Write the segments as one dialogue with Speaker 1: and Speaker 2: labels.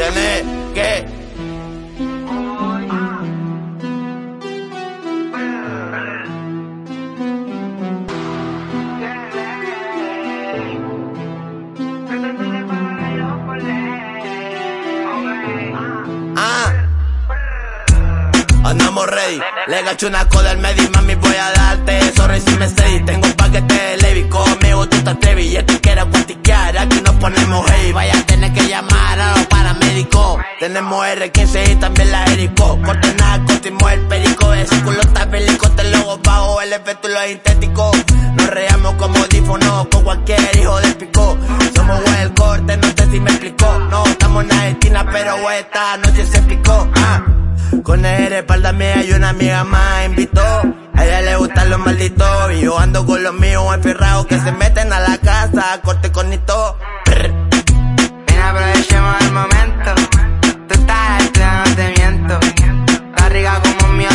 Speaker 1: tiene que. Ah. Andamos ready, le gacho una coda al medio mami voy a darte Sorry si me cedí, tengo un paquete de Levi Conmigo tú te atreves y es que quiero Aquí nos ponemos hey, vaya a tener que llamar a los paramédicos Tenemos R15 y también la Erico Corte nada, cortimos el perico Ese culo está bélico, te luego bajo el efecto lo sintético Nos reamos como audífonos con cualquier hijo de pico Somos el corte, no sé si me explicó No, estamos en Argentina pero esta noche se picó ah. Con el espalda mía y una amiga más invitó. A ella le gustan los malditos. Y yo ando con los míos enfierrados que se meten a la casa, corte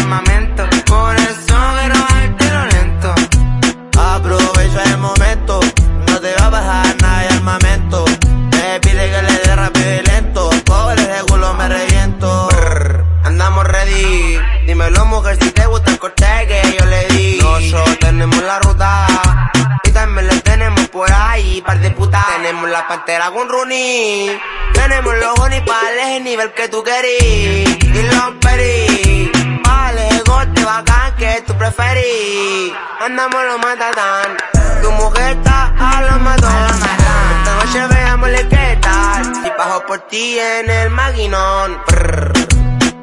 Speaker 2: armamento. Por eso quiero bajarte lento.
Speaker 1: Aprovecha el momento. No te va a bajar nada de armamento. Me pide que le dé rápido y lento. Pobre de culo me reviento.
Speaker 2: Andamos ready. Dímelo, mujer, si te gusta el corte que yo le di. Nosotros tenemos la ruta. Y también la tenemos por ahí, par de putas. Tenemos la pantera con Rooney. Tenemos los honey para el nivel que tú querís. Y los Andamos los matatán. Tu mujer está a la matón. Esta noche veámosle qué tal. Si paso por ti en el maquinón.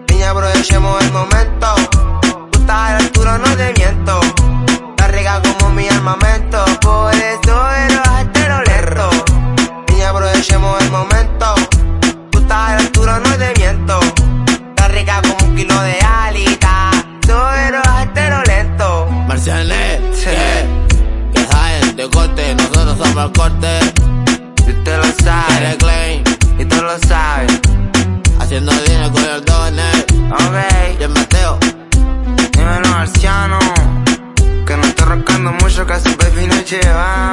Speaker 2: Niña, aprovechemos el momento. Tú estás a la altura, no te miento. La rica como mi armamento. Por eso leche. De Jaén, de corte, nosotros somos el corte. Y te lo sabes. Eh. Eres y tú lo
Speaker 1: sabes. Haciendo dinero con los dones. Ok. Y el
Speaker 2: Mateo. Dímelo, marciano.
Speaker 1: Que no
Speaker 2: está roscando mucho, que
Speaker 1: a su baby no lleva.